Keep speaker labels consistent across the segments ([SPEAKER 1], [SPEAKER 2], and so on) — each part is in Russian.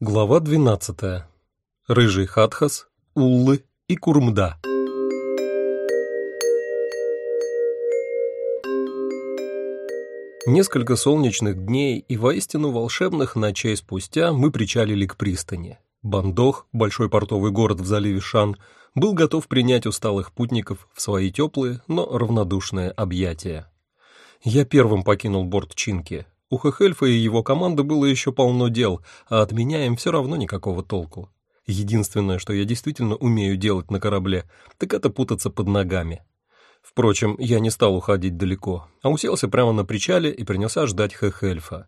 [SPEAKER 1] Глава 12. Рыжий Хатхас, Уллы и Курмда. Несколько солнечных дней и воистину волшебных ночей спустя мы причалили к пристани. Бандох, большой портовый город в заливе Шан, был готов принять усталых путников в свои теплые, но равнодушные объятия. Я первым покинул борт Чинки, у Хехельфа и его команды было еще полно дел, а от меня им все равно никакого толку. Единственное, что я действительно умею делать на корабле, так это путаться под ногами. Впрочем, я не стал уходить далеко, а уселся прямо на причале и принялся ждать Хехельфа.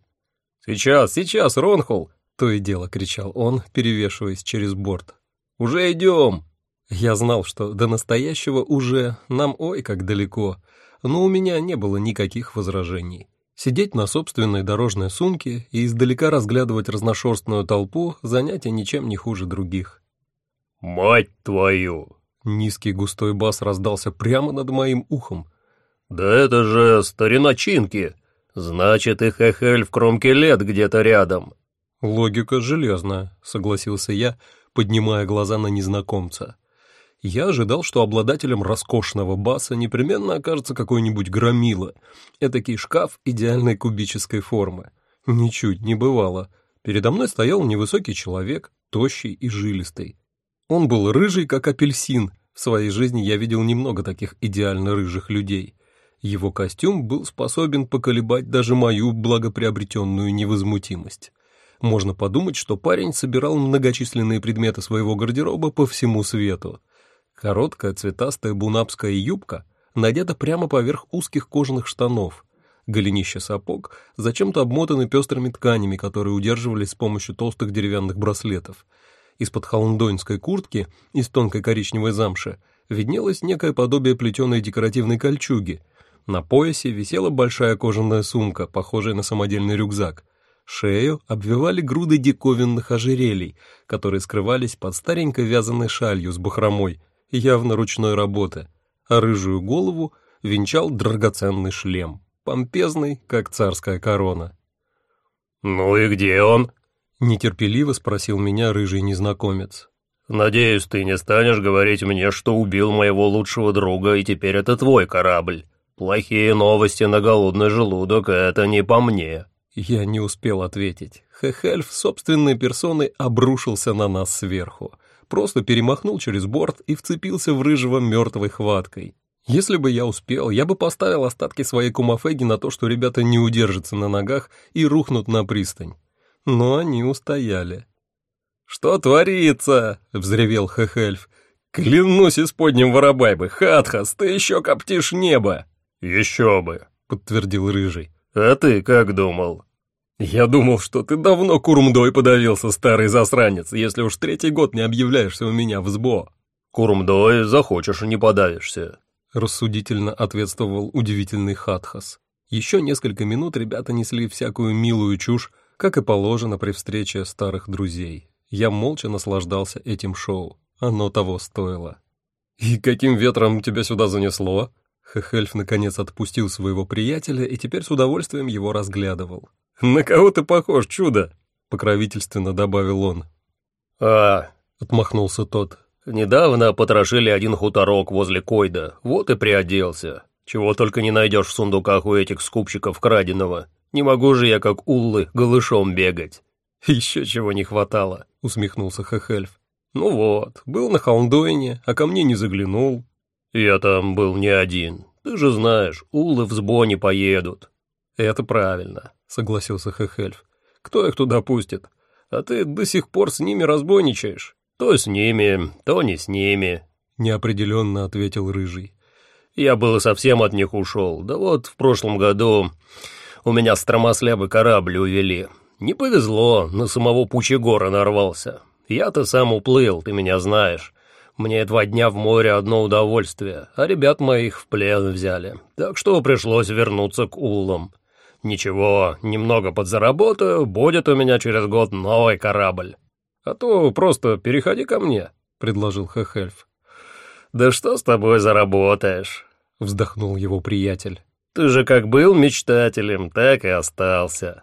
[SPEAKER 2] «Сейчас, сейчас, Ронхул!»
[SPEAKER 1] — то и дело кричал он, перевешиваясь через борт.
[SPEAKER 2] «Уже идем!»
[SPEAKER 1] Я знал, что до настоящего уже нам ой как далеко, но у меня не было никаких возражений. Сидеть на собственной дорожной сумке и издалека разглядывать разношерстную толпу – занятие ничем не хуже других.
[SPEAKER 2] «Мать твою!»
[SPEAKER 1] – низкий густой бас раздался прямо над моим ухом.
[SPEAKER 2] «Да это же стариначинки! Значит, их эхель в кромке лет где-то рядом!»
[SPEAKER 1] «Логика железная», — согласился я, поднимая глаза на незнакомца. Я ожидал, что обладателем роскошного баса непременно окажется какой-нибудь громила, этакий шкаф идеальной кубической формы. Ничуть не бывало. Передо мной стоял невысокий человек, тощий и жилистый. Он был рыжий, как апельсин. В своей жизни я видел немного таких идеально рыжих людей. Его костюм был способен поколебать даже мою благоприобретенную невозмутимость. Можно подумать, что парень собирал многочисленные предметы своего гардероба по всему свету. Короткая цветастая бунапская юбка надета прямо поверх узких кожаных штанов. Голенище сапог зачем-то обмотаны пестрыми тканями, которые удерживались с помощью толстых деревянных браслетов. Из-под холндонской куртки из тонкой коричневой замши виднелось некое подобие плетеной декоративной кольчуги. На поясе висела большая кожаная сумка, похожая на самодельный рюкзак. Шею обвивали груды диковинных ожерелий, которые скрывались под старенькой вязаной шалью с бахромой, явно ручной работы, а рыжую голову венчал драгоценный шлем, помпезный, как царская корона.
[SPEAKER 2] «Ну и где он?»
[SPEAKER 1] — нетерпеливо спросил меня рыжий незнакомец.
[SPEAKER 2] «Надеюсь, ты не станешь говорить мне, что убил моего лучшего друга, и теперь это твой корабль. Плохие новости на голодный желудок — это не по мне».
[SPEAKER 1] Я не успел ответить. Хехельф собственной персоной обрушился на нас сверху просто перемахнул через борт и вцепился в рыжего мертвой хваткой. Если бы я успел, я бы поставил остатки своей кумафеги на то, что ребята не удержатся на ногах и рухнут на пристань. Но они устояли.
[SPEAKER 2] «Что творится?» — взревел Хехельф. «Клянусь исподним воробайбы, Хатхас, ты еще коптишь небо!» «Еще бы!» — подтвердил Рыжий. «А ты как думал?»
[SPEAKER 1] «Я думал, что ты давно курмдой подавился, старый засранец, если уж третий год не объявляешься у меня в СБО».
[SPEAKER 2] «Курмдой захочешь не подавишься», —
[SPEAKER 1] рассудительно ответствовал удивительный Хатхас. Еще несколько минут ребята несли всякую милую чушь, как и положено при встрече старых друзей. Я молча наслаждался этим шоу. Оно того стоило. «И каким ветром тебя сюда занесло?» Хехельф наконец отпустил своего приятеля и теперь с удовольствием его разглядывал.
[SPEAKER 2] «На кого ты похож, чудо?»
[SPEAKER 1] — покровительственно добавил он.
[SPEAKER 2] «А...»
[SPEAKER 1] — отмахнулся тот.
[SPEAKER 2] «Недавно потрошили один хуторок возле Койда, вот и приоделся. Чего только не найдешь в сундуках у этих скупщиков краденого. Не могу же я, как уллы, голышом бегать».
[SPEAKER 1] «Еще чего не хватало», — усмехнулся Хехельф.
[SPEAKER 2] «Ну вот, был на Холмдойне, а ко мне не заглянул». «Я там был не один. Ты же знаешь, уллы в сбо не поедут».
[SPEAKER 1] «Это правильно согласился Хехельф. «Кто их туда пустит? А ты до сих пор с ними разбойничаешь?»
[SPEAKER 2] «То с ними, то не с ними», —
[SPEAKER 1] неопределенно ответил Рыжий.
[SPEAKER 2] «Я было совсем от них ушел. Да вот в прошлом году у меня с корабль увели. Не повезло, на самого Пучегора нарвался. Я-то сам уплыл, ты меня знаешь. Мне два дня в море одно удовольствие, а ребят моих в плен взяли. Так что пришлось вернуться к улам. Ничего, немного подзаработаю, будет у меня через год новый корабль. А то просто переходи ко мне, предложил Хехельф. Да что с тобой заработаешь? вздохнул его приятель. Ты же как был мечтателем, так и остался.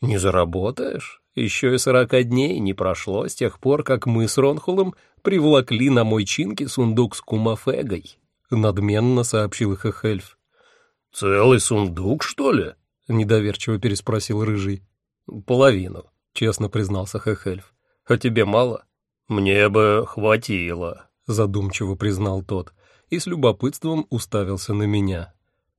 [SPEAKER 1] Не заработаешь?
[SPEAKER 2] Еще и сорока дней не прошло с тех пор, как мы с Ронхулом приволокли на мой чинки сундук с кумафегой», — надменно сообщил Хехельф.
[SPEAKER 1] «Целый сундук, что ли?»
[SPEAKER 2] — недоверчиво переспросил Рыжий. «Половину», — честно признался Хехельф. «А тебе мало?»
[SPEAKER 1] «Мне бы хватило», —
[SPEAKER 2] задумчиво признал тот и с любопытством уставился на меня.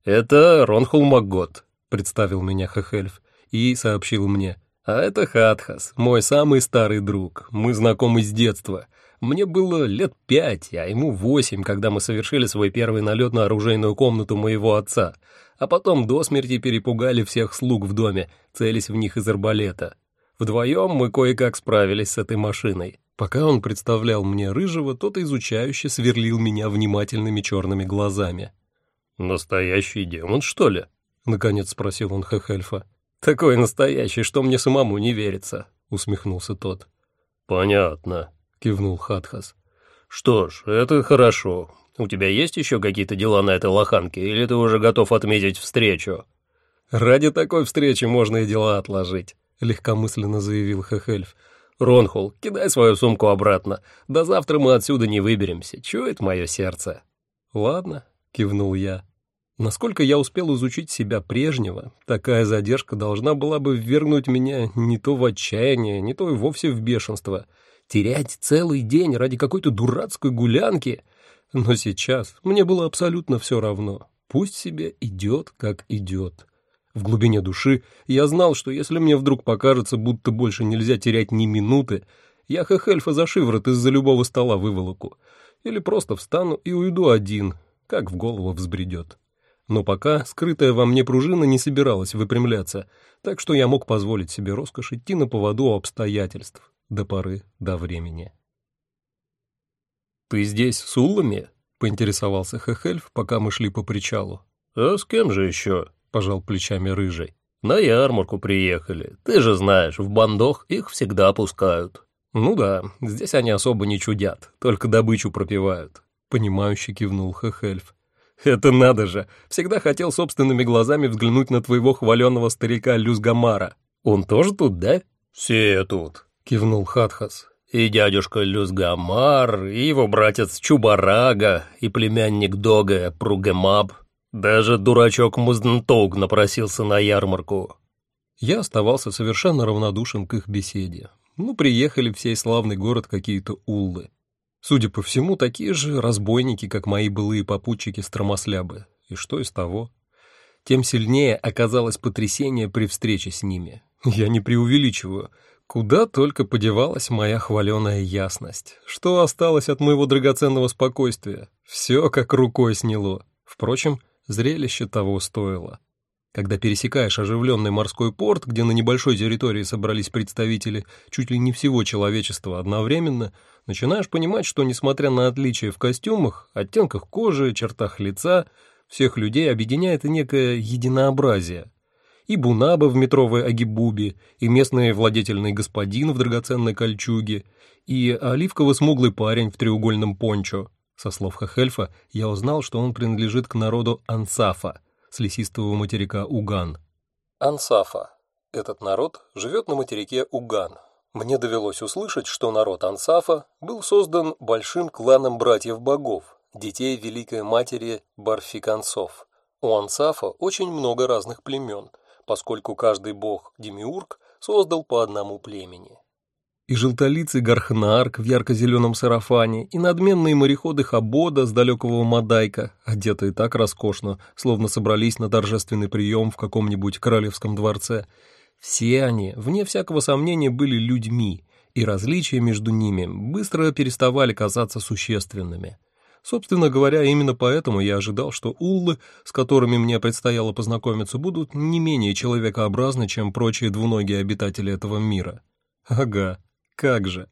[SPEAKER 1] «Это Ронхул Магот», —
[SPEAKER 2] представил меня Хехельф и сообщил мне. «А это Хатхас, мой самый старый друг. Мы знакомы с детства. Мне было лет пять, а ему восемь, когда мы совершили свой первый налет на оружейную комнату моего отца, а потом до смерти перепугали всех слуг в доме, целясь в них из арбалета. Вдвоем мы кое-как справились с этой машиной. Пока он представлял мне рыжего, тот изучающе сверлил меня внимательными черными глазами.
[SPEAKER 1] «Настоящий демон, что ли?»
[SPEAKER 2] — наконец спросил он Хехельфа. «Такой настоящий, что мне самому не верится», — усмехнулся тот.
[SPEAKER 1] «Понятно», — кивнул Хатхас. «Что ж, это хорошо. У тебя есть еще какие-то дела на этой лоханке, или ты уже готов отметить встречу?»
[SPEAKER 2] «Ради такой встречи можно и дела отложить», — легкомысленно заявил Хехельф. «Ронхул, кидай свою сумку обратно. До завтра мы отсюда не выберемся. Чует мое сердце». «Ладно», — кивнул я. Насколько я успел изучить себя прежнего, такая задержка должна была бы ввергнуть меня не то в отчаяние, не то и вовсе в бешенство. Терять целый день ради какой-то дурацкой гулянки. Но сейчас мне было абсолютно все равно. Пусть себе идет, как идет. В глубине души я знал, что если мне вдруг покажется, будто больше нельзя терять ни минуты, я Хехельфа за шиворот из-за любого стола выволоку. Или просто встану и уйду один, как в голову взбредет. Но пока скрытая во мне пружина не собиралась выпрямляться, так что я мог позволить себе роскошь идти на поводу обстоятельств до поры до времени. «Ты здесь с Уллами?» — поинтересовался Хехельф, пока мы шли по причалу.
[SPEAKER 1] «А с кем же еще?»
[SPEAKER 2] — пожал плечами Рыжий.
[SPEAKER 1] «На ярмарку приехали. Ты же знаешь, в бандох их всегда пускают».
[SPEAKER 2] «Ну да, здесь они особо не чудят, только добычу пропивают», — понимающе кивнул Хехельф. «Это надо же! Всегда хотел собственными глазами взглянуть на твоего хваленного старика Люзгамара. Он тоже тут, да?»
[SPEAKER 1] «Все тут», —
[SPEAKER 2] кивнул Хатхас.
[SPEAKER 1] «И дядюшка Люзгамар, и его братец Чубарага, и племянник Дога Пругемаб. Даже дурачок Музднтоуг напросился на ярмарку».
[SPEAKER 2] Я оставался совершенно равнодушен к их беседе. Ну, приехали в сей славный город какие-то уллы. Судя по всему, такие же разбойники, как мои былые попутчики-стромослябы. И что из того? Тем сильнее оказалось потрясение при встрече с ними. Я не преувеличиваю. Куда только подевалась моя хваленая ясность. Что осталось от моего драгоценного спокойствия? Все как рукой сняло. Впрочем, зрелище того стоило. Когда пересекаешь оживленный морской порт, где на небольшой территории собрались представители чуть ли не всего человечества одновременно, начинаешь понимать, что, несмотря на отличия в костюмах, оттенках кожи, чертах лица, всех людей объединяет некое единообразие. И Бунаба в метровой агибубе, и местный владетельный господин в драгоценной кольчуге, и оливково-смуглый парень в треугольном пончо. Со слов Хахельфа я узнал, что он принадлежит к народу Ансафа — с лесистого материка Уган. Ансафа. Этот народ живет на материке Уган. Мне довелось услышать, что народ Ансафа был создан большим кланом братьев-богов, детей Великой Матери Барфиканцов. У Ансафа очень много разных племен, поскольку каждый бог Демиург создал по одному племени и желтолицый Гархнарк в ярко-зеленом сарафане, и надменные мореходы Хабода с далекого Мадайка, одетые так роскошно, словно собрались на торжественный прием в каком-нибудь королевском дворце. Все они, вне всякого сомнения, были людьми, и различия между ними быстро переставали казаться существенными. Собственно говоря, именно поэтому я ожидал, что уллы, с которыми мне предстояло познакомиться, будут не менее человекообразны, чем прочие двуногие обитатели этого мира. Ага, как же.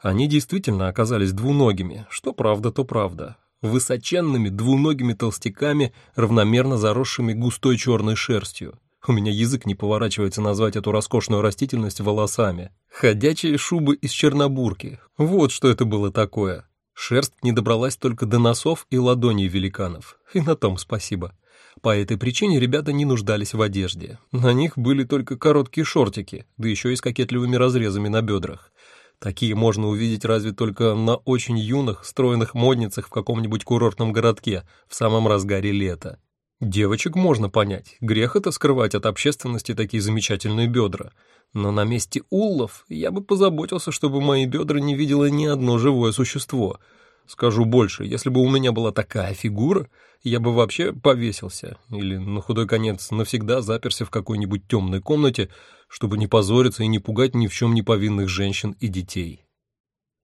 [SPEAKER 2] Они действительно оказались двуногими, что правда, то правда. Высоченными двуногими толстяками, равномерно заросшими густой черной шерстью. У меня язык не поворачивается назвать эту роскошную растительность волосами. Ходячие шубы из чернобурки. Вот что это было такое. Шерсть не добралась только до носов и ладоней великанов. И на том спасибо.
[SPEAKER 1] По этой причине ребята не нуждались в одежде. На них были только короткие шортики, да еще и с кокетливыми разрезами на бедрах. Такие можно увидеть разве только на очень юных, стройных модницах в каком-нибудь курортном городке в самом разгаре лета. Девочек можно понять, грех это скрывать от общественности такие замечательные бедра. Но на месте уллов я бы позаботился, чтобы мои бедра не видело ни одно живое существо. Скажу больше, если бы у меня была такая фигура, я бы вообще повесился или, на худой конец, навсегда заперся в какой-нибудь темной комнате, чтобы не позориться и не пугать ни в чем не повинных женщин и детей.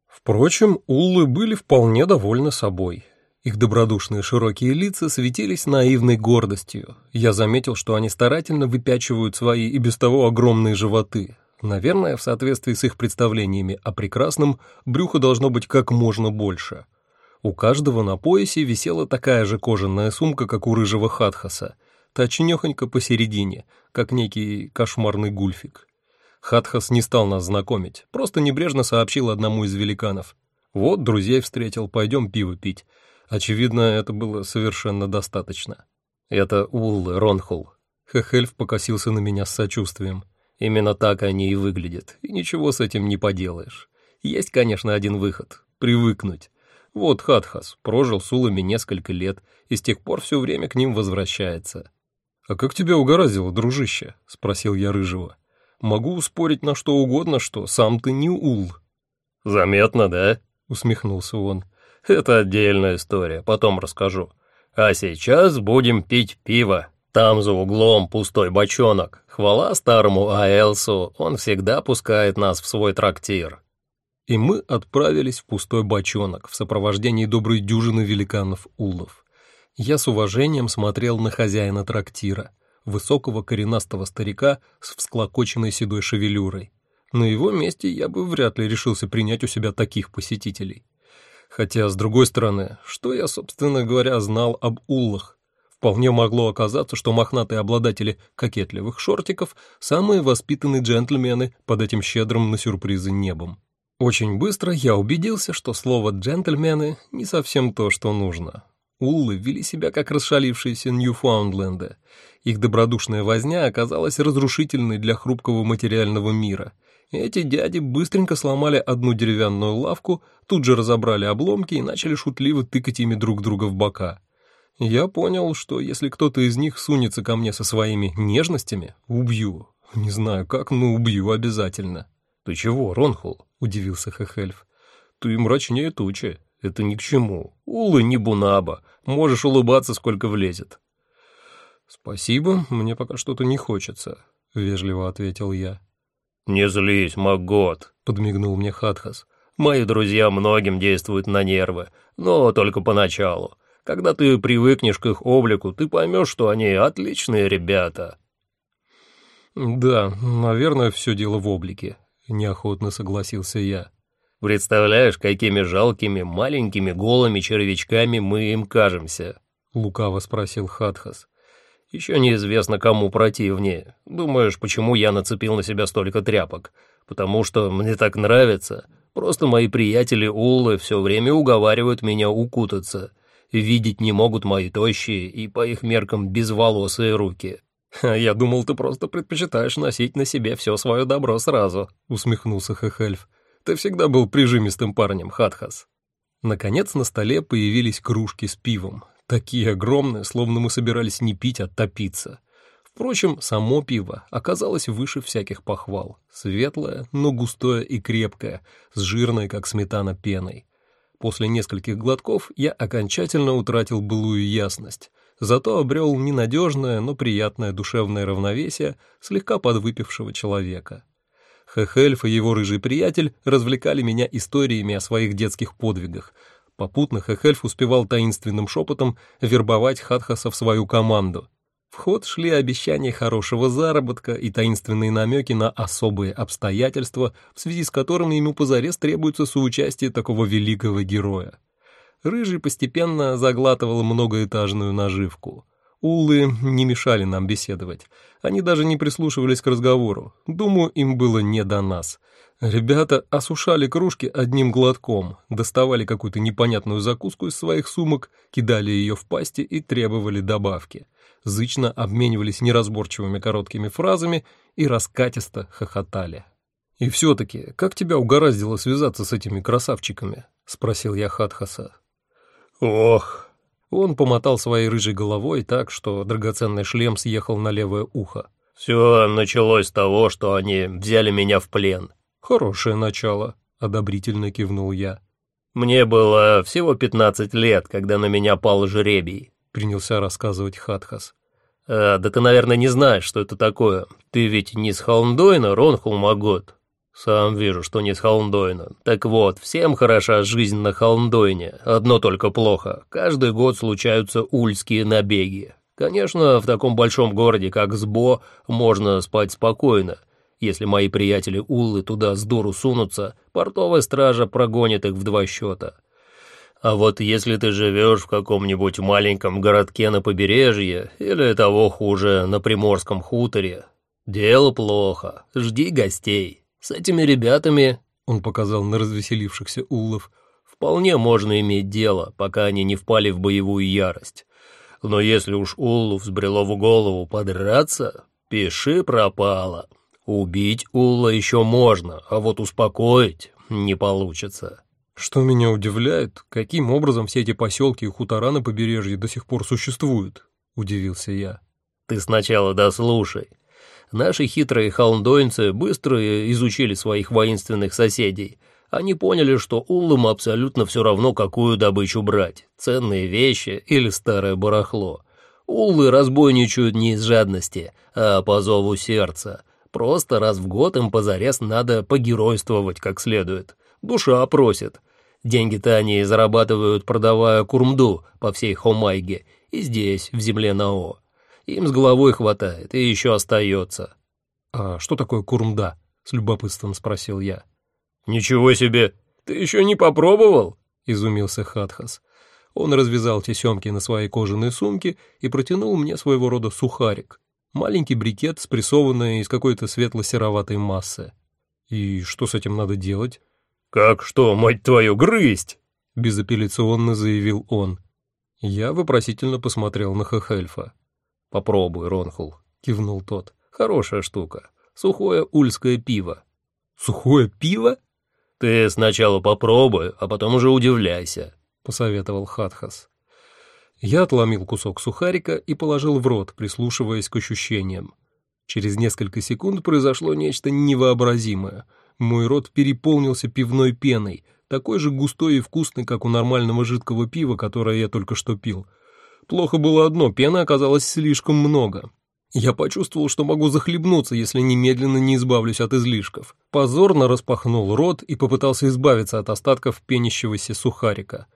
[SPEAKER 1] Впрочем, уллы были вполне довольны собой. Их добродушные широкие лица светились наивной гордостью. Я заметил, что они старательно выпячивают свои и без того огромные животы. Наверное, в соответствии с их представлениями о прекрасном, брюхо должно быть как можно больше. У каждого на поясе висела такая же кожаная сумка, как у рыжего Хатхаса, точнёхонько посередине, как некий кошмарный гульфик. Хатхас не стал нас знакомить, просто небрежно сообщил одному из великанов. «Вот, друзей встретил, пойдем пиво пить». Очевидно, это было совершенно достаточно. Это Уллы, Ронхул. Хехельф покосился на меня с сочувствием. Именно так они и выглядят, и ничего с этим не поделаешь. Есть, конечно, один выход — привыкнуть. Вот Хатхас прожил с Улами несколько лет и с тех пор все время к ним возвращается. «А как тебя угораздило, дружище?» — спросил я Рыжего. «Могу успорить на что угодно, что сам ты не Ул».
[SPEAKER 2] «Заметно, да?»
[SPEAKER 1] — усмехнулся он.
[SPEAKER 2] Это отдельная история, потом расскажу. А сейчас будем пить пиво. Там за углом пустой бочонок. Хвала старому Аэлсу, он всегда пускает нас в свой трактир.
[SPEAKER 1] И мы отправились в пустой бочонок в сопровождении доброй дюжины великанов-улов. Я с уважением смотрел на хозяина трактира, высокого коренастого старика с всклокоченной седой шевелюрой. На его месте я бы вряд ли решился принять у себя таких посетителей. Хотя, с другой стороны, что я, собственно говоря, знал об уллах? Вполне могло оказаться, что мохнатые обладатели кокетливых шортиков – самые воспитанные джентльмены под этим щедрым на сюрпризы небом. Очень быстро я убедился, что слово «джентльмены» не совсем то, что нужно. Уллы вели себя как расшалившиеся Ньюфаундленды. Их добродушная возня оказалась разрушительной для хрупкого материального мира – эти дяди быстренько сломали одну деревянную лавку, тут же разобрали обломки и начали шутливо тыкать ими друг друга в бока. Я понял, что если кто-то из них сунется ко мне со своими нежностями, убью. Не знаю как, но убью обязательно. «Ты чего, Ронхул?» — удивился Хехельф. «Ты мрачнее тучи. Это ни к чему. Улы не бунаба. Можешь улыбаться, сколько влезет». «Спасибо, мне пока что-то не хочется», — вежливо ответил я.
[SPEAKER 2] «Не злись, Магот», — подмигнул мне Хатхас. «Мои друзья многим действуют на нервы, но только поначалу. Когда ты привыкнешь к их облику, ты поймешь, что они отличные ребята».
[SPEAKER 1] «Да, наверное, все дело в облике», — неохотно согласился я.
[SPEAKER 2] «Представляешь, какими жалкими, маленькими, голыми червячками мы им кажемся?»
[SPEAKER 1] — лукаво спросил Хатхас.
[SPEAKER 2] Еще неизвестно, кому противнее. Думаешь, почему я нацепил на себя столько тряпок? Потому что мне так нравится. Просто мои приятели Уллы все время уговаривают меня укутаться. Видеть не могут мои тощие и, по их меркам, безволосые руки.
[SPEAKER 1] «Я думал, ты просто предпочитаешь носить на себе все свое добро сразу», — усмехнулся Хехельф. «Ты всегда был прижимистым парнем, Хатхас». Наконец на столе появились кружки с пивом, такие огромные, словно мы собирались не пить, а топиться. Впрочем, само пиво оказалось выше всяких похвал. Светлое, но густое и крепкое, с жирной, как сметана, пеной. После нескольких глотков я окончательно утратил былую ясность, зато обрел ненадежное, но приятное душевное равновесие слегка подвыпившего человека. Хехельф и его рыжий приятель развлекали меня историями о своих детских подвигах — Попутно Хехельф успевал таинственным шепотом вербовать Хатхаса в свою команду. В ход шли обещания хорошего заработка и таинственные намеки на особые обстоятельства, в связи с которыми ему позарез требуется соучастие такого великого героя. Рыжий постепенно заглатывал многоэтажную наживку. Уллы не мешали нам беседовать. Они даже не прислушивались к разговору. Думаю, им было не до нас. Ребята осушали кружки одним глотком, доставали какую-то непонятную закуску из своих сумок, кидали ее в пасти и требовали добавки. Зычно обменивались неразборчивыми короткими фразами и раскатисто хохотали. «И все-таки, как тебя угораздило связаться с этими красавчиками?» — спросил я Хатхаса.
[SPEAKER 2] «Ох!»
[SPEAKER 1] Он помотал своей рыжей головой так, что драгоценный шлем съехал на левое ухо.
[SPEAKER 2] «Все началось с того, что они взяли меня в плен».
[SPEAKER 1] «Хорошее начало», — одобрительно кивнул я.
[SPEAKER 2] «Мне было всего пятнадцать лет, когда на меня пал жребий», — принялся рассказывать Хатхас. «А, «Да ты, наверное, не знаешь, что это такое. Ты ведь не с Холмдойна, Ронхулмагот?» «Сам вижу, что не с Холмдойна. Так вот, всем хороша жизнь на Холмдойне. Одно только плохо. Каждый год случаются ульские набеги. Конечно, в таком большом городе, как Сбо, можно спать спокойно. Если мои приятели Уллы туда с дуру сунутся, портовая стража прогонит их в два счета. А вот если ты живешь в каком-нибудь маленьком городке на побережье, или того хуже, на Приморском хуторе, дело плохо. Жди гостей». С этими ребятами, он показал на развеселившихся уллов, вполне можно иметь дело, пока они не впали в боевую ярость. Но если уж уллу взбрело в голову подраться, пиши пропало. Убить улла еще можно, а вот успокоить не получится.
[SPEAKER 1] Что меня удивляет, каким образом все эти поселки и хутора на побережье до сих пор существуют, удивился я.
[SPEAKER 2] Ты сначала дослушай. Наши хитрые холмдойнцы быстро изучили своих воинственных соседей. Они поняли, что уллам абсолютно все равно, какую добычу брать – ценные вещи или старое барахло. Уллы разбойничают не из жадности, а по зову сердца. Просто раз в год им позарез надо погеройствовать как следует. Душа просит. Деньги-то они зарабатывают, продавая курмду по всей Хомайге и здесь, в земле Нао. Им с головой хватает, и еще остается.
[SPEAKER 1] «А что такое курмда?» — с любопытством спросил я.
[SPEAKER 2] «Ничего себе! Ты еще не попробовал?»
[SPEAKER 1] — изумился Хатхас. Он развязал тесемки на своей кожаной сумке и протянул мне своего рода сухарик. Маленький брикет, спрессованный из какой-то светло-сероватой массы. «И что с этим надо делать?»
[SPEAKER 2] «Как что, мать твою, грызть?»
[SPEAKER 1] — безапелляционно заявил он. Я вопросительно посмотрел на Хехельфа.
[SPEAKER 2] «Попробуй, Ронхул», — кивнул тот. «Хорошая штука. Сухое ульское пиво».
[SPEAKER 1] «Сухое пиво?»
[SPEAKER 2] «Ты сначала попробуй, а потом уже удивляйся», — посоветовал Хатхас.
[SPEAKER 1] Я отломил кусок сухарика и положил в рот, прислушиваясь к ощущениям. Через несколько секунд произошло нечто невообразимое. Мой рот переполнился пивной пеной, такой же густой и вкусной, как у нормального жидкого пива, которое я только что пил. Плохо было одно, пены оказалось слишком много. Я почувствовал, что могу захлебнуться, если немедленно не избавлюсь от излишков. Позорно распахнул рот и попытался избавиться от остатков пенящегося сухарика.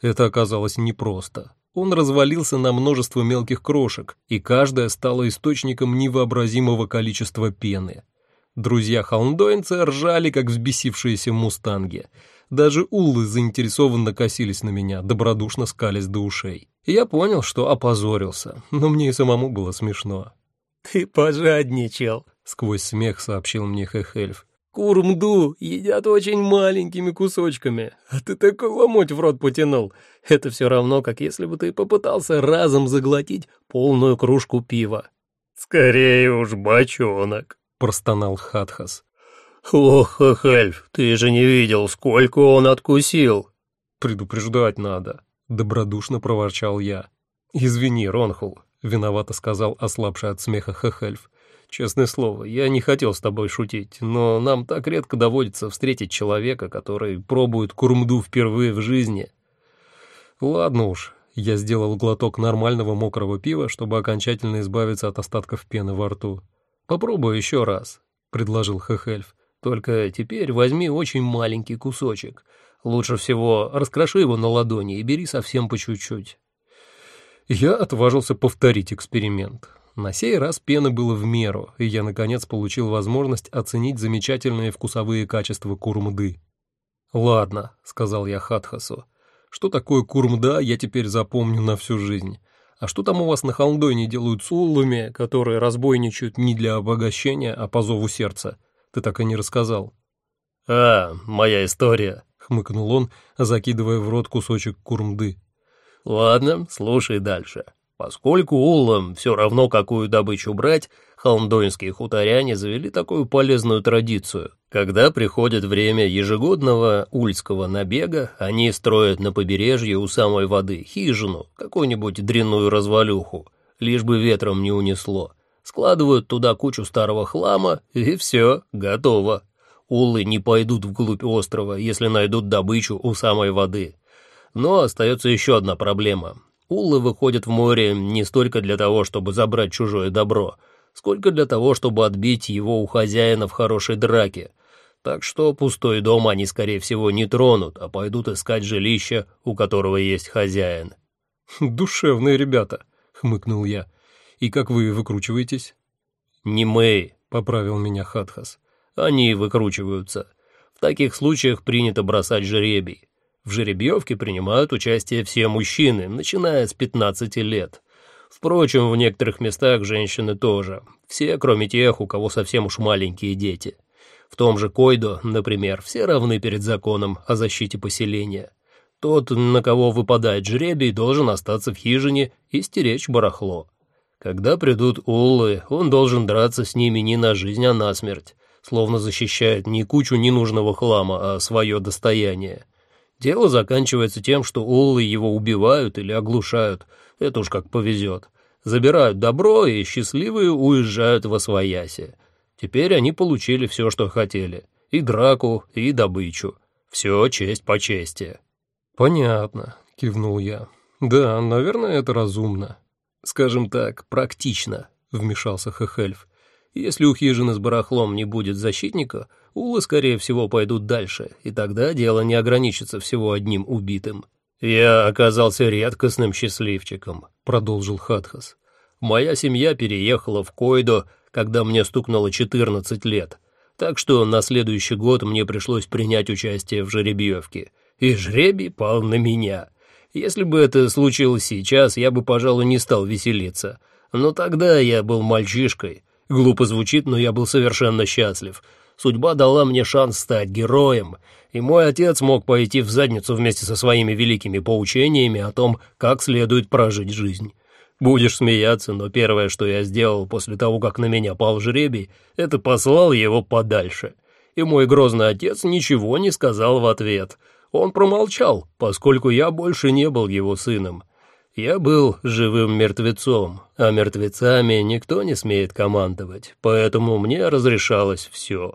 [SPEAKER 1] Это оказалось непросто. Он развалился на множество мелких крошек, и каждая стала источником невообразимого количества пены. Друзья холмдоинца ржали, как взбесившиеся мустанги. Даже уллы заинтересованно косились на меня, добродушно скались до ушей. Я понял, что опозорился, но мне и самому было смешно.
[SPEAKER 2] «Ты пожадничал», — сквозь смех сообщил мне Хехельф. «Курмду едят очень маленькими кусочками, а ты такой ломоть в рот потянул. Это все равно, как если бы ты попытался разом заглотить полную кружку пива». «Скорее уж, бочонок», — простонал Хатхас. «Ох, Хехельф, ты же не видел, сколько он откусил!»
[SPEAKER 1] «Предупреждать надо», — добродушно проворчал я. «Извини, Ронхул», — виновато сказал ослабший от смеха Хехельф. «Честное слово, я не хотел с тобой шутить, но нам так редко доводится встретить человека, который пробует курмду впервые в жизни». «Ладно уж», — я сделал глоток нормального мокрого пива, чтобы окончательно избавиться от остатков пены во рту. «Попробуй еще раз», — предложил Хехельф. Только теперь возьми очень маленький кусочек. Лучше всего раскроши его на ладони и бери совсем по чуть-чуть. Я отважился повторить эксперимент. На сей раз пены было в меру, и я, наконец, получил возможность оценить замечательные вкусовые качества курмды. «Ладно», — сказал я Хатхасу, — «что такое курмда, я теперь запомню на всю жизнь. А что там у вас на Холдоне делают с уллами, которые разбойничают не для обогащения, а по зову сердца? Ты так и не рассказал».
[SPEAKER 2] «А, моя история», —
[SPEAKER 1] хмыкнул он, закидывая в рот кусочек курмды.
[SPEAKER 2] «Ладно, слушай дальше. Поскольку уллам все равно, какую добычу брать, холмдоинские хуторяне завели такую полезную традицию. Когда приходит время ежегодного ульского набега, они строят на побережье у самой воды хижину, какую-нибудь дрянную развалюху, лишь бы ветром не унесло. Складывают туда кучу старого хлама, и все, готово. Уллы не пойдут вглубь острова, если найдут добычу у самой воды. Но остается еще одна проблема. Уллы выходят в море не столько для того, чтобы забрать чужое добро, сколько для того, чтобы отбить его у хозяина в хорошей драке. Так что пустой дом они, скорее всего, не тронут, а пойдут искать жилище, у которого есть хозяин.
[SPEAKER 1] «Душевные ребята», — хмыкнул я. «И как вы выкручиваетесь?»
[SPEAKER 2] «Не мы», —
[SPEAKER 1] поправил меня Хатхас.
[SPEAKER 2] «Они выкручиваются. В таких случаях принято бросать жеребий. В жеребьевке принимают участие все мужчины, начиная с 15 лет. Впрочем, в некоторых местах женщины тоже. Все, кроме тех, у кого совсем уж маленькие дети. В том же Койдо, например, все равны перед законом о защите поселения. Тот, на кого выпадает жребий, должен остаться в хижине и стеречь барахло. Когда придут уллы, он должен драться с ними не на жизнь, а на смерть, словно защищает не кучу ненужного хлама, а свое достояние. Дело заканчивается тем, что уллы его убивают или оглушают, это уж как повезет. Забирают добро и счастливые уезжают во свояси. Теперь они получили все, что хотели. И драку, и добычу. Все честь по чести.
[SPEAKER 1] «Понятно», — кивнул я. «Да, наверное, это разумно».
[SPEAKER 2] «Скажем так, практично», — вмешался Хехельф. «Если у хижины с барахлом не будет защитника, Улы, скорее всего, пойдут дальше, и тогда дело не ограничится всего одним убитым. «Я оказался редкостным счастливчиком», — продолжил Хатхас. «Моя семья переехала в Койдо, когда мне стукнуло 14 лет, так что на следующий год мне пришлось принять участие в жеребьевке, и жребий пал на меня. Если бы это случилось сейчас, я бы, пожалуй, не стал веселиться. Но тогда я был мальчишкой. Глупо звучит, но я был совершенно счастлив» судьба дала мне шанс стать героем, и мой отец мог пойти в задницу вместе со своими великими поучениями о том, как следует прожить жизнь. Будешь смеяться, но первое, что я сделал после того, как на меня пал жребий, это послал его подальше. И мой грозный отец ничего не сказал в ответ. Он промолчал, поскольку я больше не был его сыном. Я был живым мертвецом, а мертвецами никто не смеет командовать, поэтому мне разрешалось все.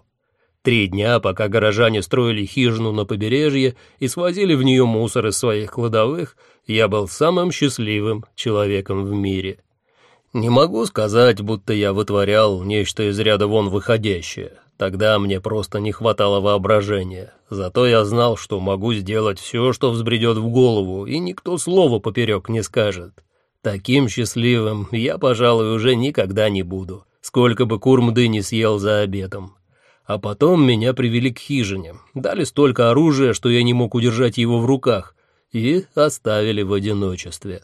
[SPEAKER 2] Три дня, пока горожане строили хижину на побережье и свозили в нее мусор из своих кладовых, я был самым счастливым человеком в мире. Не могу сказать, будто я вытворял нечто из ряда вон выходящее. Тогда мне просто не хватало воображения. Зато я знал, что могу сделать все, что взбредет в голову, и никто слова поперек не скажет. Таким счастливым я, пожалуй, уже никогда не буду, сколько бы курмды не съел за обедом. А потом меня привели к хижине, дали столько оружия, что я не мог удержать его в руках, и оставили в одиночестве.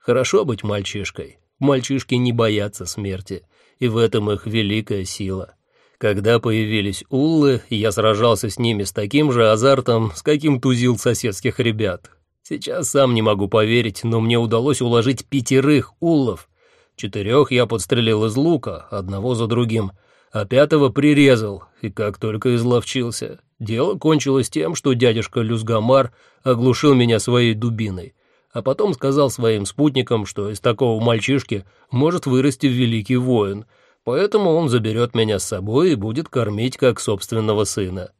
[SPEAKER 2] Хорошо быть мальчишкой. Мальчишки не боятся смерти, и в этом их великая сила. Когда появились уллы, я сражался с ними с таким же азартом, с каким тузил соседских ребят. Сейчас сам не могу поверить, но мне удалось уложить пятерых уллов. Четырех я подстрелил из лука, одного за другим — а пятого прирезал, и как только изловчился. Дело кончилось тем, что дядюшка Люзгамар оглушил меня своей дубиной, а потом сказал своим спутникам, что из такого мальчишки может вырасти великий воин, поэтому он заберет меня с собой и будет кормить как собственного сына.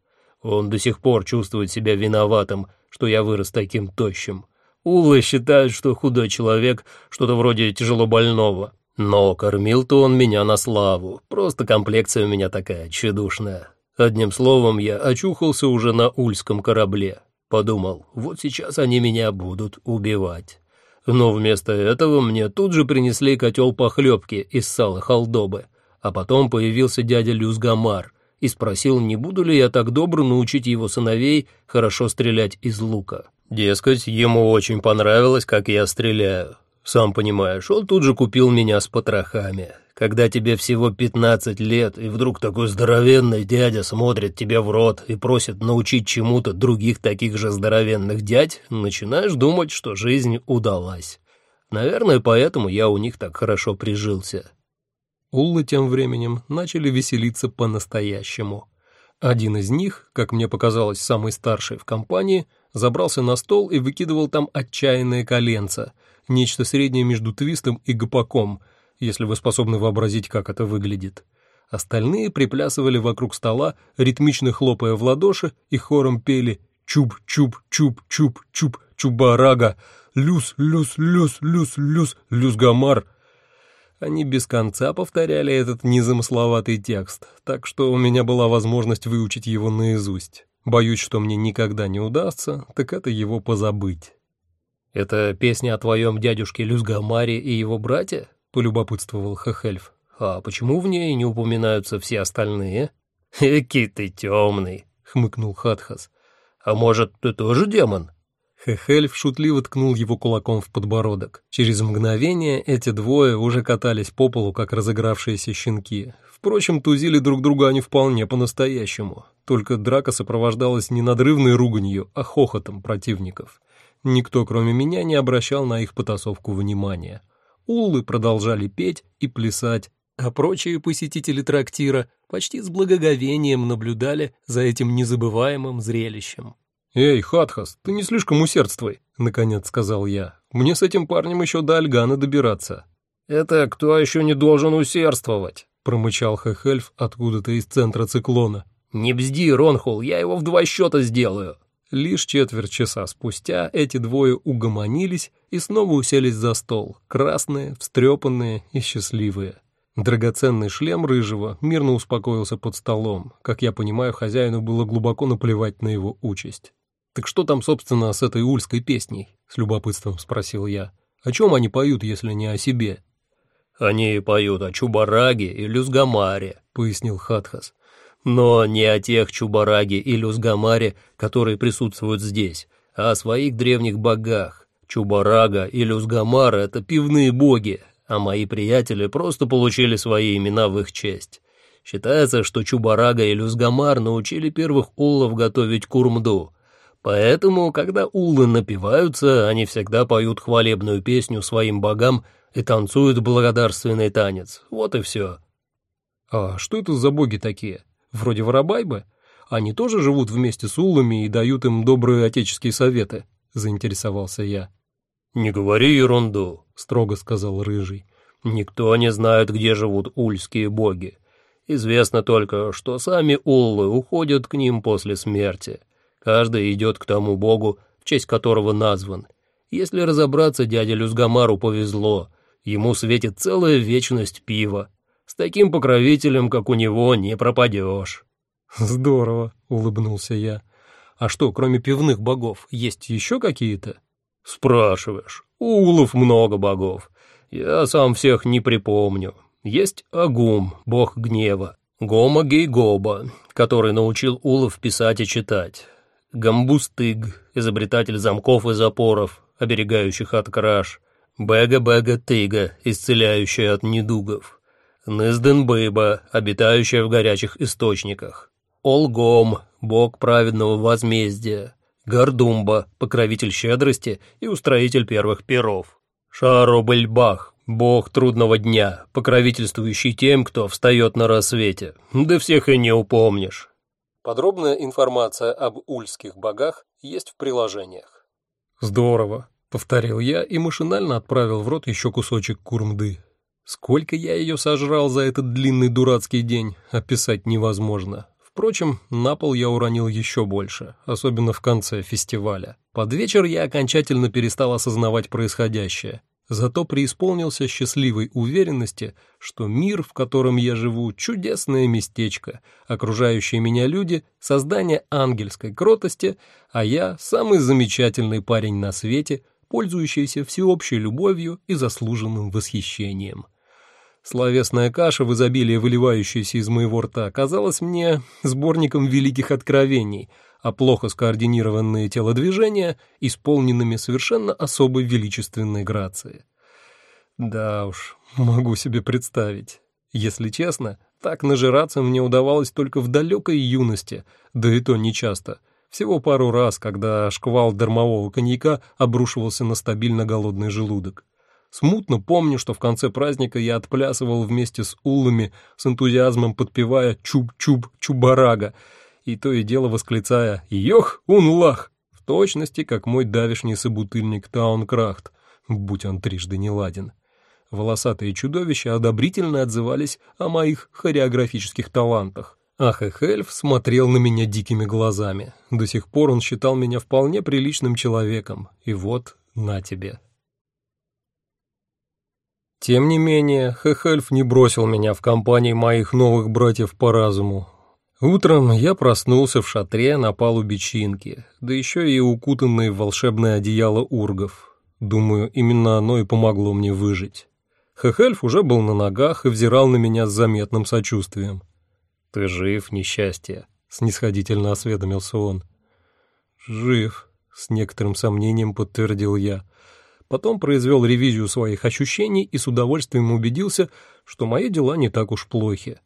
[SPEAKER 2] Он до сих пор чувствует себя виноватым, что я вырос таким тощим. Улы считают, что худой человек что-то вроде тяжелобольного, но кормил-то он меня на славу, просто комплекция у меня такая чудушная. Одним словом, я очухался уже на ульском корабле. Подумал, вот сейчас они меня будут убивать. Но вместо этого мне тут же принесли котел похлебки из сала халдобы, а потом появился дядя Люзгамар и спросил, не буду ли я так добр научить его сыновей хорошо стрелять из лука. Дескать, ему очень понравилось, как я стреляю. Сам понимаешь, он тут же купил меня с потрохами. Когда тебе всего пятнадцать лет, и вдруг такой здоровенный дядя смотрит тебе в рот и просит научить чему-то других таких же здоровенных дядь, начинаешь думать, что жизнь удалась. Наверное, поэтому я у них так хорошо прижился.
[SPEAKER 1] Уллы тем временем начали веселиться по-настоящему. Один из них, как мне показалось, самый старший в компании, забрался на стол и выкидывал там отчаянные коленца, нечто среднее между твистом и гопаком — если вы способны вообразить, как это выглядит. Остальные приплясывали вокруг стола, ритмично хлопая в ладоши и хором пели «Чуб-чуб-чуб-чуб-чуб, чубарага, люс-люс-люс-люс-люс, люс-гамар». Они без конца повторяли этот незамысловатый текст, так что у меня была возможность выучить его наизусть. Боюсь, что мне никогда не удастся, так это его позабыть.
[SPEAKER 2] «Это песня о твоем дядюшке Люсгамаре и его брате?» — полюбопытствовал Хехельф. «А почему в ней не упоминаются все остальные?» «Эки ты темный», — хмыкнул Хатхас. «А может, ты тоже демон?»
[SPEAKER 1] Хехельф шутливо ткнул его кулаком в подбородок. Через мгновение эти двое уже катались по полу, как разыгравшиеся щенки. Впрочем, тузили друг друга они вполне по-настоящему. Только драка сопровождалась не надрывной руганью, а хохотом противников. Никто, кроме меня, не обращал на их потасовку внимания. Уллы продолжали петь и плясать, а прочие посетители трактира почти с благоговением наблюдали за этим незабываемым зрелищем.
[SPEAKER 2] «Эй, Хатхас, ты не слишком усердствуй», — наконец сказал я. «Мне с этим парнем еще до Альгана добираться». «Это кто еще не должен усердствовать?» — промычал Хехельф откуда-то из центра циклона. «Не бзди, Ронхул, я его в два счета сделаю».
[SPEAKER 1] Лишь четверть часа спустя эти двое угомонились и снова уселись за стол, красные, встрепанные и счастливые. Драгоценный шлем рыжего мирно успокоился под столом. Как я понимаю, хозяину было глубоко наплевать на его участь. «Так что там, собственно, с этой ульской песней?» — с любопытством спросил я. «О чем они поют, если не о себе?»
[SPEAKER 2] «Они поют о Чубараге и Люсгамаре», — пояснил Хатхас но не о тех Чубараге и Люсгамаре, которые присутствуют здесь, а о своих древних богах. Чубарага и Люсгамар — это пивные боги, а мои приятели просто получили свои имена в их честь. Считается, что Чубарага и Люсгамар научили первых уллов готовить курмду. Поэтому, когда уллы напиваются, они всегда поют хвалебную песню своим богам и танцуют благодарственный танец. Вот и все.
[SPEAKER 1] «А что это за боги такие?» вроде Воробайбы, они тоже живут вместе с уллами и дают им добрые отеческие советы?» — заинтересовался я.
[SPEAKER 2] «Не говори ерунду», — строго сказал Рыжий. «Никто не знает, где живут ульские боги. Известно только, что сами уллы уходят к ним после смерти. Каждый идет к тому богу, в честь которого назван. Если разобраться, дяде Люсгамару повезло. Ему светит целая вечность пива, с таким покровителем, как у него, не пропадешь».
[SPEAKER 1] «Здорово», — улыбнулся я. «А что, кроме пивных богов, есть еще какие-то?»
[SPEAKER 2] «Спрашиваешь. У улов много богов. Я сам всех не припомню. Есть Агум, бог гнева, Гома Гейгоба, который научил улов писать и читать, Гамбустыг, изобретатель замков и запоров, оберегающих от краж, Бега-Бега-Тыга, исцеляющая от недугов, Незденбыба, обитающая в горячих источниках. Олгом, бог праведного возмездия. Гордумба, покровитель щедрости и устроитель первых перов. Шаробельбах, бог трудного дня, покровительствующий тем, кто встает на рассвете. Да всех и не упомнишь.
[SPEAKER 1] Подробная информация об ульских богах есть в приложениях. «Здорово», — повторил я и машинально отправил в рот еще кусочек курмды. Сколько я ее сожрал за этот длинный дурацкий день, описать невозможно. Впрочем, на пол я уронил еще больше, особенно в конце фестиваля. Под вечер я окончательно перестал осознавать происходящее, зато преисполнился счастливой уверенности, что мир, в котором я живу, чудесное местечко, окружающие меня люди — создание ангельской кротости, а я — самый замечательный парень на свете, пользующийся всеобщей любовью и заслуженным восхищением. Словесная каша, в изобилии выливающаяся из моего рта, казалась мне сборником великих откровений, а плохо скоординированные телодвижения — исполненными совершенно особой величественной грации. Да уж, могу себе представить. Если честно, так нажираться мне удавалось только в далекой юности, да и то нечасто. Всего пару раз, когда шквал дармового коньяка обрушивался на стабильно голодный желудок. Смутно помню, что в конце праздника я отплясывал вместе с уллами, с энтузиазмом подпевая «чуб-чуб, чубарага», и то и дело восклицая «Йох, унлах!» в точности, как мой давишний собутыльник Таункрахт, будь он трижды неладен. Волосатые чудовища одобрительно отзывались о моих хореографических талантах. Ах, и смотрел на меня дикими глазами. До сих пор он считал меня вполне приличным человеком. И вот, на тебе. Тем не менее, Хехельф не бросил меня в компании моих новых братьев по разуму. Утром я проснулся в шатре на палубе Чинки, да еще и укутанный в волшебное одеяло ургов. Думаю, именно оно и помогло мне выжить. Хехельф уже был на ногах и взирал на меня с заметным сочувствием. «Ты жив, несчастье», — снисходительно осведомился он. «Жив», — с некоторым сомнением подтвердил я. Потом произвел ревизию своих ощущений и с удовольствием убедился, что мои дела не так уж плохи.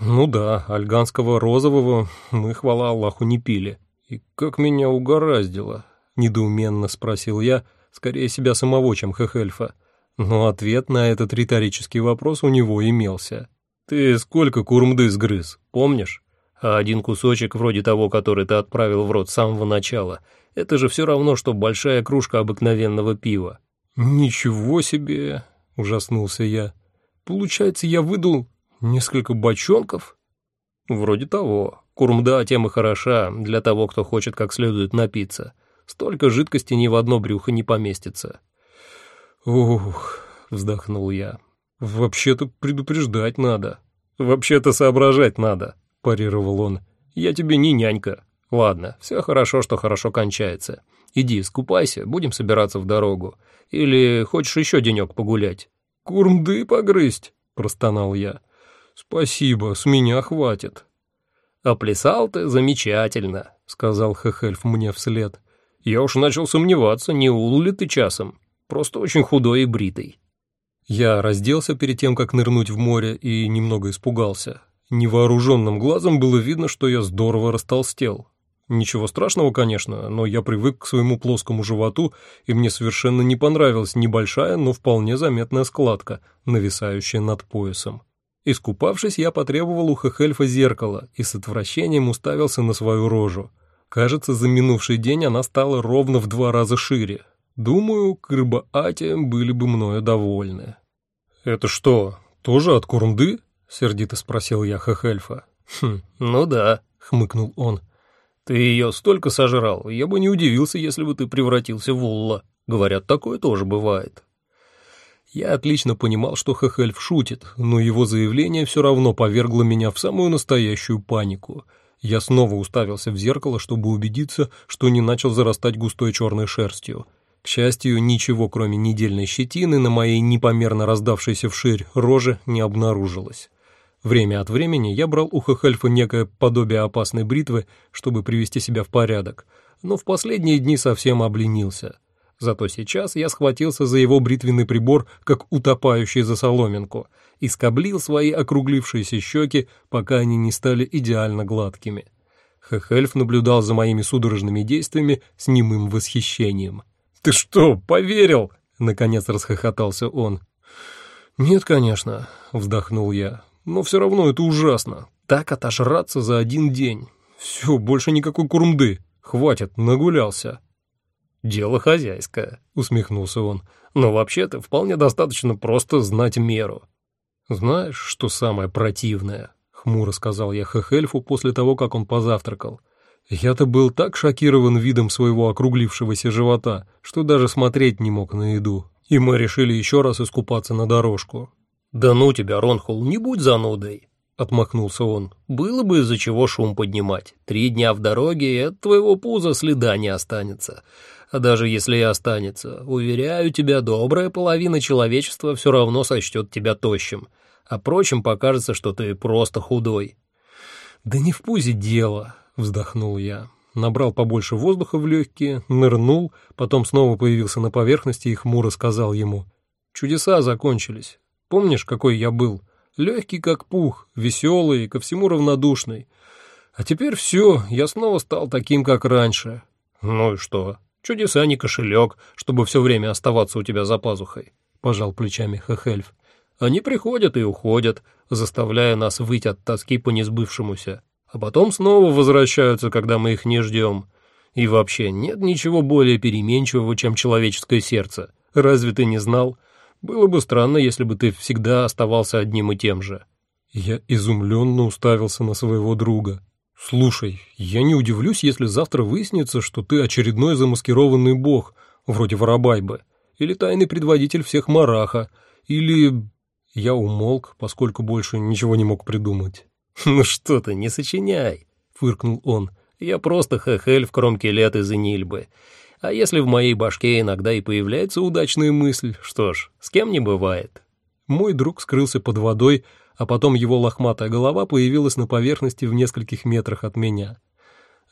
[SPEAKER 1] Ну да, альганского розового мы, хвала Аллаху, не пили. И как меня угораздило, недоуменно спросил я, скорее себя самого, чем Хехельфа. Но ответ на этот риторический вопрос у него имелся. «Ты сколько курмды сгрыз, помнишь? А один кусочек, вроде того, который ты отправил в рот с самого начала, это же все равно, что большая кружка обыкновенного пива». «Ничего себе!» — ужаснулся я. «Получается, я выдал несколько бочонков?» «Вроде того. Курмда тем и хороша для того, кто хочет как следует напиться. Столько жидкости ни в одно брюхо не поместится». «Ух», — вздохнул я, — «вообще-то предупреждать надо». «Вообще-то соображать надо», — парировал он. «Я тебе не нянька. Ладно, все хорошо, что хорошо кончается. Иди, скупайся, будем собираться в дорогу. Или хочешь еще денек погулять?» «Курмды погрызть», — простонал я. «Спасибо, с меня хватит». «А плясал ты замечательно», — сказал Хехельф мне вслед. «Я уж начал сомневаться, не ул ли ты часом. Просто очень худой и бритый. Я разделся перед тем, как нырнуть в море, и немного испугался. Невооруженным глазом было видно, что я здорово растолстел. Ничего страшного, конечно, но я привык к своему плоскому животу, и мне совершенно не понравилась небольшая, но вполне заметная складка, нависающая над поясом. Искупавшись, я потребовал у Хехельфа зеркало и с отвращением уставился на свою рожу. Кажется, за минувший день она стала ровно в два раза шире, Думаю, Крыбаате были бы мною довольны. «Это что, тоже от Курмды?» — сердито спросил я Хехельфа. «Хм, ну да», — хмыкнул он. «Ты ее столько сожрал, я бы не удивился, если бы ты превратился в Улла. Говорят, такое тоже бывает». Я отлично понимал, что Хехельф шутит, но его заявление все равно повергло меня в самую настоящую панику. Я снова уставился в зеркало, чтобы убедиться, что не начал зарастать густой черной шерстью — к счастью, ничего, кроме недельной щетины, на моей непомерно раздавшейся вширь роже не обнаружилось. Время от времени я брал у Хехельфа некое подобие опасной бритвы, чтобы привести себя в порядок, но в последние дни совсем обленился. Зато сейчас я схватился за его бритвенный прибор, как утопающий за соломинку, и скоблил свои округлившиеся щеки, пока они не стали идеально гладкими. Хехельф наблюдал за моими судорожными действиями с немым восхищением. «Ты что, поверил?» — наконец расхохотался он. «Нет, конечно», — вздохнул я, — «но все равно это ужасно. Так отожраться за один день. Все, больше никакой курмды. Хватит, нагулялся». «Дело хозяйское», — усмехнулся он, — «но вообще-то вполне достаточно просто знать меру». «Знаешь, что самое противное?» — хмуро сказал я Хехельфу после того, как он позавтракал. Я-то был так шокирован видом своего округлившегося живота, что даже смотреть не мог на еду. И мы решили еще раз искупаться на дорожку. «Да ну тебя, Ронхол, не будь занудой!» — отмахнулся он. «Было бы из-за чего шум поднимать. Три дня в дороге, от твоего пуза следа не останется. А даже если и останется, уверяю тебя, добрая половина человечества все равно сочтет тебя тощим. А прочим покажется, что ты просто худой». «Да не в пузе дело вздохнул я. Набрал побольше воздуха в легкие, нырнул, потом снова появился на поверхности и хмуро сказал ему. Чудеса закончились. Помнишь, какой я был? Легкий как пух, веселый, ко всему равнодушный. А теперь все, я снова стал таким, как раньше. Ну и что? Чудеса не кошелек, чтобы все время оставаться у тебя за пазухой, — пожал плечами Хехельф. Они приходят и уходят, заставляя нас выйти от тоски по несбывшемуся, а потом снова возвращаются, когда мы их не ждем. И вообще нет ничего более переменчивого, чем человеческое сердце. Разве ты не знал? Было бы странно, если бы ты всегда оставался одним и тем же. Я изумленно уставился на своего друга. «Слушай, я не удивлюсь, если завтра выяснится, что ты очередной замаскированный бог, вроде Воробайбы, или тайный предводитель всех Мараха, или я умолк, поскольку больше ничего не мог придумать.
[SPEAKER 2] «Ну что ты, не сочиняй!» — фыркнул он. «Я просто хехель в кромке лет из Нильбы. А если в моей башке иногда и появляется удачная мысль, что ж, с кем не бывает».
[SPEAKER 1] Мой друг скрылся под водой, а потом его лохматая голова появилась на поверхности в нескольких метрах от меня.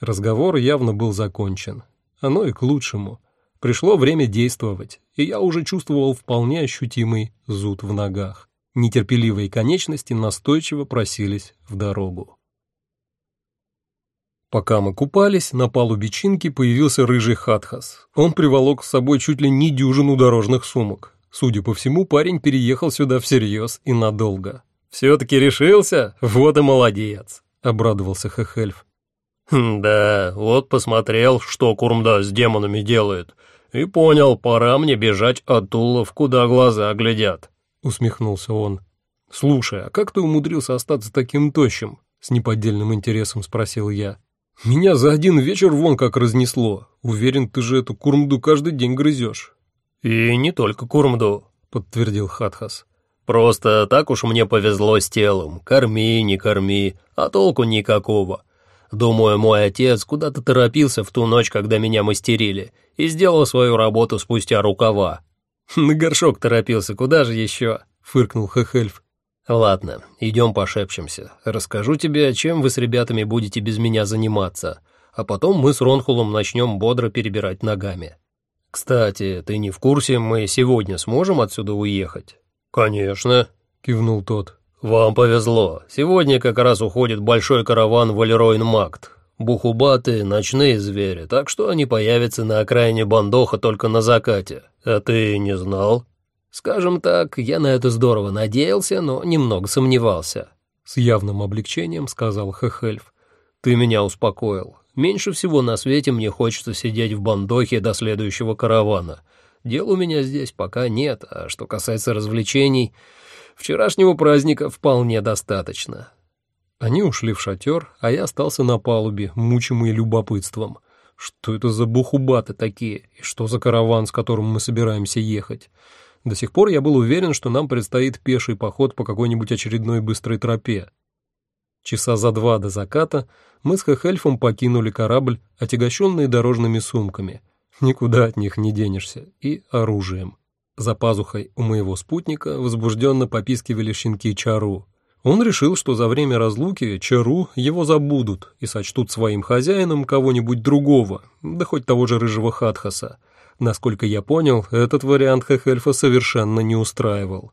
[SPEAKER 1] Разговор явно был закончен. Оно и к лучшему. Пришло время действовать, и я уже чувствовал вполне ощутимый зуд в ногах нетерпеливые конечности настойчиво просились в дорогу. Пока мы купались, на палубе Чинки появился рыжий хатхас. Он приволок с собой чуть ли не дюжину дорожных сумок. Судя по всему, парень переехал сюда всерьез и надолго.
[SPEAKER 2] «Все-таки решился? Вот и молодец!»
[SPEAKER 1] — обрадовался Хехельф.
[SPEAKER 2] «Хм, «Да, вот посмотрел, что Курмда с демонами делает, и понял, пора мне бежать от Тулов, куда глаза глядят».
[SPEAKER 1] — усмехнулся он. «Слушай, а как ты умудрился остаться таким тощим?» — с неподдельным интересом спросил я. «Меня за один вечер вон как разнесло. Уверен, ты же эту курмду каждый день грызешь».
[SPEAKER 2] «И не только курмду», — подтвердил Хатхас. «Просто так уж мне повезло с телом. Корми, не корми, а толку никакого. Думаю, мой отец куда-то торопился в ту ночь, когда меня мастерили, и сделал свою работу спустя рукава.
[SPEAKER 1] «На горшок торопился, куда же еще?» — фыркнул Хехельф.
[SPEAKER 2] «Ладно, идем пошепчемся. Расскажу тебе, чем вы с ребятами будете без меня заниматься, а потом мы с Ронхулом начнем бодро перебирать ногами. Кстати, ты не в курсе, мы сегодня сможем отсюда уехать?»
[SPEAKER 1] «Конечно», — кивнул тот.
[SPEAKER 2] «Вам повезло. Сегодня как раз уходит большой караван Валеройн-Макт. Бухубаты — ночные звери, так что они появятся на окраине Бандоха только на закате. А ты не знал? Скажем так, я на это здорово надеялся, но немного сомневался.
[SPEAKER 1] С явным облегчением сказал Хехельф.
[SPEAKER 2] Ты меня успокоил. Меньше всего на свете мне хочется сидеть в Бандохе до следующего каравана. Дел у меня здесь пока нет, а что касается развлечений, вчерашнего праздника вполне достаточно.
[SPEAKER 1] Они ушли в шатер, а я остался на палубе, мучимый любопытством. Что это за бухубаты такие, и что за караван, с которым мы собираемся ехать? До сих пор я был уверен, что нам предстоит пеший поход по какой-нибудь очередной быстрой тропе. Часа за два до заката мы с Хехельфом покинули корабль, отягощенный дорожными сумками. Никуда от них не денешься. И оружием. За пазухой у моего спутника возбужденно попискивали щенки Чару. Он решил, что за время разлуки Чару его забудут и сочтут своим хозяином кого-нибудь другого, да хоть того же рыжего Хатхаса. Насколько я понял, этот вариант Хехельфа совершенно не устраивал.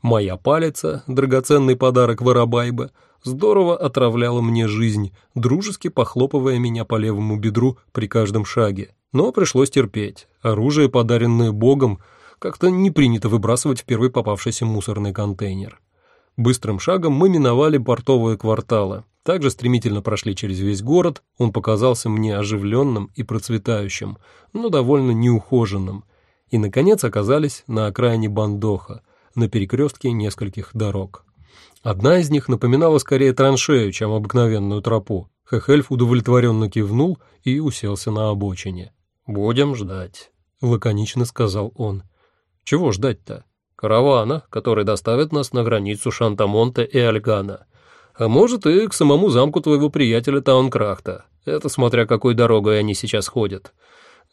[SPEAKER 1] Моя палица, драгоценный подарок Воробайба, здорово отравляла мне жизнь, дружески похлопывая меня по левому бедру при каждом шаге. Но пришлось терпеть. Оружие, подаренное Богом, как-то не принято выбрасывать в первый попавшийся мусорный контейнер. Быстрым шагом мы миновали портовые кварталы, также стремительно прошли через весь город, он показался мне оживленным и процветающим, но довольно неухоженным, и, наконец, оказались на окраине Бандоха, на перекрестке нескольких дорог. Одна из них напоминала скорее траншею, чем обыкновенную тропу. Хехельф удовлетворенно кивнул и уселся на обочине.
[SPEAKER 2] «Будем ждать», —
[SPEAKER 1] лаконично сказал он. «Чего ждать-то?»
[SPEAKER 2] каравана, который доставит нас на границу Шантамонте и Альгана. А может, и к самому замку твоего приятеля Таункрахта. Это смотря какой дорогой они сейчас ходят.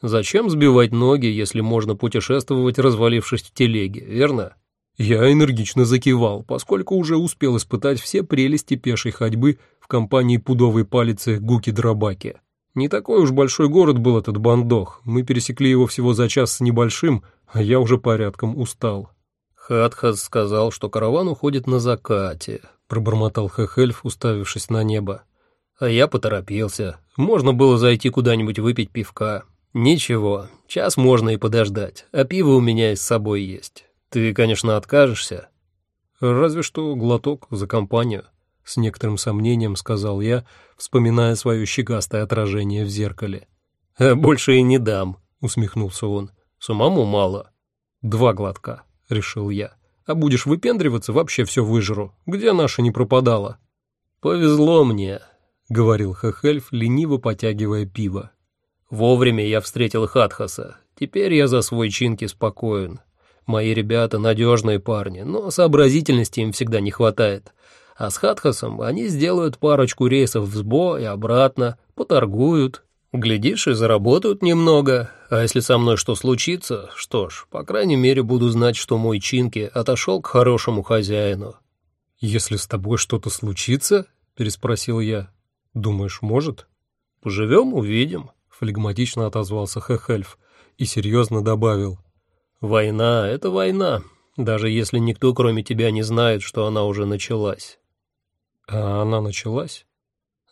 [SPEAKER 2] Зачем сбивать ноги, если можно путешествовать, развалившись в телеге, верно?
[SPEAKER 1] Я энергично закивал, поскольку уже успел испытать все прелести пешей ходьбы в компании пудовой палицы Гуки-Драбаки. Не такой уж большой город был этот Бандох, мы пересекли его всего за час с небольшим, а я уже порядком устал.
[SPEAKER 2] Хатхас сказал, что караван уходит на закате, пробормотал Хехельф, уставившись на небо. А я поторопился. Можно было зайти куда-нибудь выпить пивка. Ничего, час можно и подождать, а пиво у меня и с собой есть. Ты, конечно, откажешься.
[SPEAKER 1] Разве что глоток за компанию, с некоторым сомнением сказал я, вспоминая свое щекастое отражение в зеркале.
[SPEAKER 2] «А «Больше и не дам», — усмехнулся он. «Самому мало».
[SPEAKER 1] «Два глотка», — решил я. «А будешь выпендриваться, вообще все выжру. Где наша не пропадала?»
[SPEAKER 2] «Повезло мне», —
[SPEAKER 1] говорил Хехельф, лениво потягивая пиво.
[SPEAKER 2] «Вовремя я встретил Хатхаса. Теперь я за свой чинки спокоен. Мои ребята надежные парни, но сообразительности им всегда не хватает. А с Хатхасом они сделают парочку рейсов в СБО и обратно, поторгуют. Глядишь, и заработают немного. А если со мной что случится, что ж, по крайней мере, буду знать, что мой Чинки отошел к хорошему хозяину.
[SPEAKER 1] «Если с тобой что-то случится?» — переспросил я. «Думаешь, может?»
[SPEAKER 2] «Поживем, увидим», —
[SPEAKER 1] флегматично отозвался Хехельф и серьезно добавил.
[SPEAKER 2] Война — это война, даже если никто, кроме тебя, не знает, что она уже началась.
[SPEAKER 1] А она началась?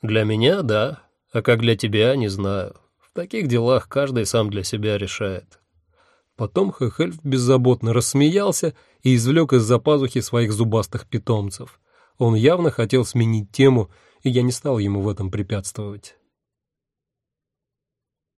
[SPEAKER 2] Для меня — да, а как для тебя — не знаю. В таких делах каждый сам для себя решает.
[SPEAKER 1] Потом Хехельф беззаботно рассмеялся и извлек из-за пазухи своих зубастых питомцев. Он явно хотел сменить тему, и я не стал ему в этом препятствовать.